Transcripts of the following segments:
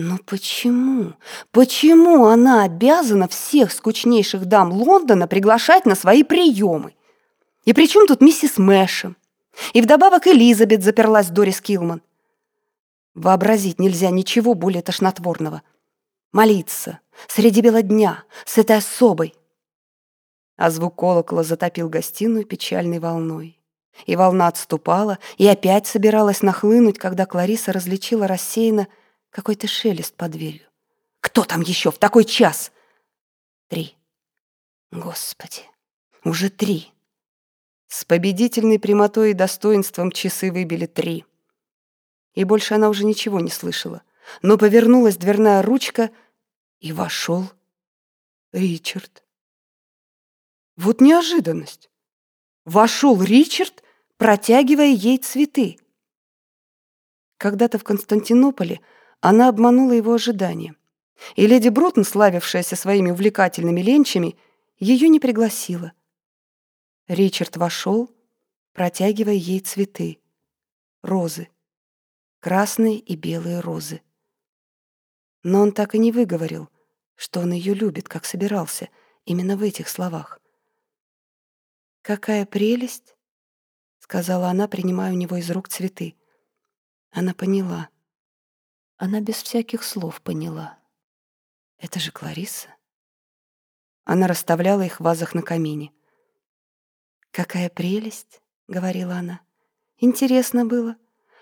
Но почему? Почему она обязана всех скучнейших дам Лондона приглашать на свои приемы? И при чем тут миссис Мэшем? И вдобавок Элизабет заперлась Дорис Килман. Вообразить нельзя ничего более тошнотворного. Молиться среди бела дня с этой особой. А звук колокола затопил гостиную печальной волной. И волна отступала, и опять собиралась нахлынуть, когда Клариса различила рассеянно какой-то шелест под дверью. «Кто там еще в такой час?» «Три. Господи, уже три». С победительной прямотой и достоинством часы выбили три. И больше она уже ничего не слышала. Но повернулась дверная ручка, и вошел Ричард. Вот неожиданность. Вошел Ричард, протягивая ей цветы. Когда-то в Константинополе она обманула его ожидания. И леди Брутон, славившаяся своими увлекательными ленчами, ее не пригласила. Ричард вошел, протягивая ей цветы. Розы. Красные и белые розы. Но он так и не выговорил, что он ее любит, как собирался, именно в этих словах. «Какая прелесть!» — сказала она, принимая у него из рук цветы. Она поняла. Она без всяких слов поняла. Это же Клариса. Она расставляла их в вазах на камине. «Какая прелесть!» — говорила она. «Интересно было.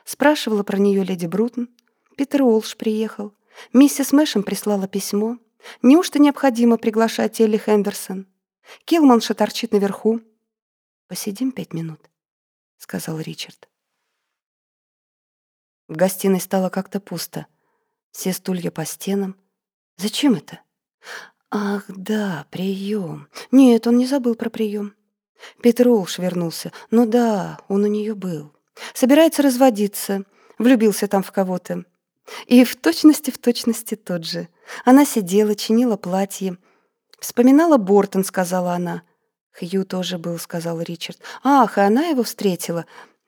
Спрашивала про нее леди Брутон. Питер Уолш приехал. Миссис Мэшем прислала письмо. Неужто необходимо приглашать Элли Хендерсон? Килманша торчит наверху. «Посидим пять минут», — сказал Ричард. В гостиной стало как-то пусто. Все стулья по стенам. Зачем это? Ах, да, прием. Нет, он не забыл про прием. Питер Олш вернулся. Ну да, он у нее был. Собирается разводиться. Влюбился там в кого-то. И в точности, в точности тот же. Она сидела, чинила платье. «Вспоминала Бортон», — сказала она. «Хью тоже был», — сказал Ричард. «Ах, и она его встретила.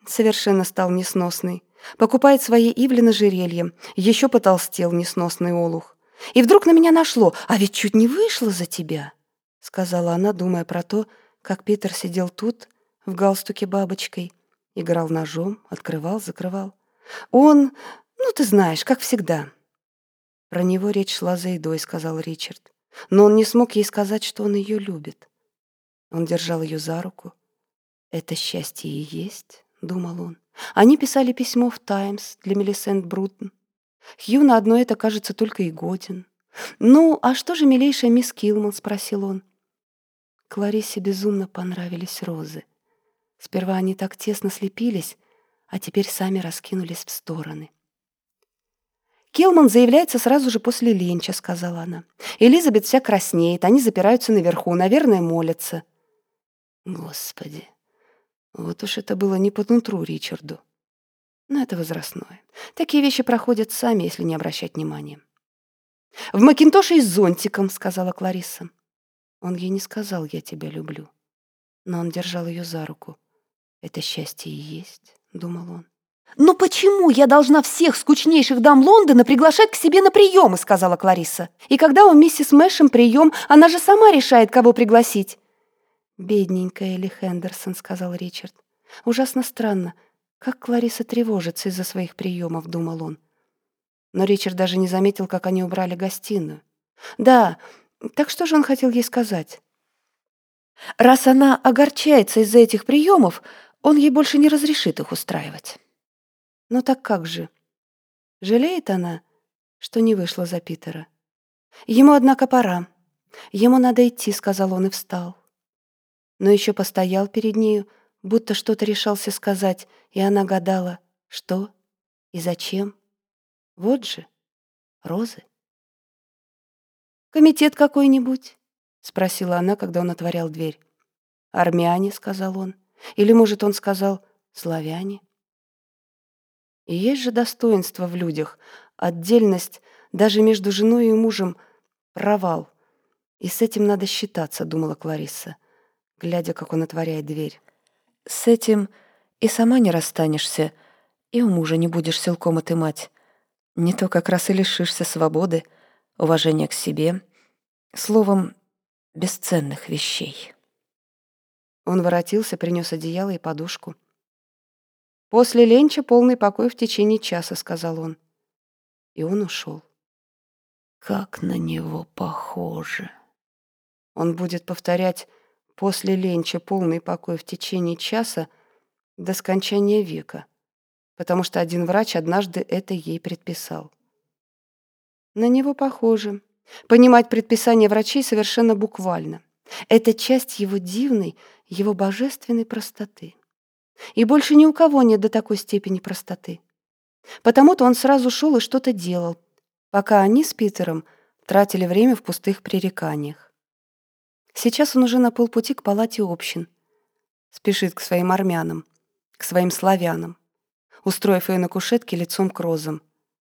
Совершенно стал несносный. Покупает свои ивли на жерелье. Еще потолстел несносный олух. И вдруг на меня нашло. А ведь чуть не вышло за тебя, — сказала она, думая про то, как Питер сидел тут, в галстуке бабочкой, играл ножом, открывал, закрывал. Он, ну, ты знаешь, как всегда. Про него речь шла за едой, — сказал Ричард. Но он не смог ей сказать, что он ее любит. Он держал ее за руку. «Это счастье и есть», — думал он. Они писали письмо в «Таймс» для Мелисент Брутон. Хью на одно это, кажется, только и годен. «Ну, а что же, милейшая мисс Килман?» — спросил он. Кларисе безумно понравились розы. Сперва они так тесно слепились, а теперь сами раскинулись в стороны. «Килман заявляется сразу же после ленча», — сказала она. «Элизабет вся краснеет, они запираются наверху, наверное, молятся». «Господи!» Вот уж это было не по нутру Ричарду. Но это возрастное. Такие вещи проходят сами, если не обращать внимания. «В Макинтоше и с зонтиком», — сказала Клариса. Он ей не сказал «я тебя люблю», но он держал ее за руку. «Это счастье и есть», — думал он. «Но почему я должна всех скучнейших дам Лондона приглашать к себе на приемы?» — сказала Клариса. «И когда у миссис Мэшем прием, она же сама решает, кого пригласить. «Бедненькая Элли Хендерсон», — сказал Ричард. «Ужасно странно. Как Клариса тревожится из-за своих приемов», — думал он. Но Ричард даже не заметил, как они убрали гостиную. «Да, так что же он хотел ей сказать?» «Раз она огорчается из-за этих приемов, он ей больше не разрешит их устраивать». «Ну так как же? Жалеет она, что не вышла за Питера?» «Ему, однако, пора. Ему надо идти», — сказал он и встал но еще постоял перед нею, будто что-то решался сказать, и она гадала, что и зачем. Вот же, розы. «Комитет какой-нибудь?» — спросила она, когда он отворял дверь. «Армяне», — сказал он. Или, может, он сказал «славяне». И есть же достоинство в людях, отдельность даже между женой и мужем — провал. И с этим надо считаться, думала Кларисса глядя, как он отворяет дверь. «С этим и сама не расстанешься, и у мужа не будешь силком отымать. Не то как раз и лишишься свободы, уважения к себе, словом, бесценных вещей. Он воротился, принес одеяло и подушку. «После ленча полный покой в течение часа», — сказал он. И он ушел. Как на него похоже. Он будет повторять «после ленча полный покой в течение часа» до скончания века, потому что один врач однажды это ей предписал. На него похоже. Понимать предписания врачей совершенно буквально. Это часть его дивной, его божественной простоты. И больше ни у кого нет до такой степени простоты. Потому-то он сразу шел и что-то делал, пока они с Питером тратили время в пустых пререканиях. Сейчас он уже на полпути к палате общин. Спешит к своим армянам, к своим славянам, устроив ее на кушетке лицом к розам.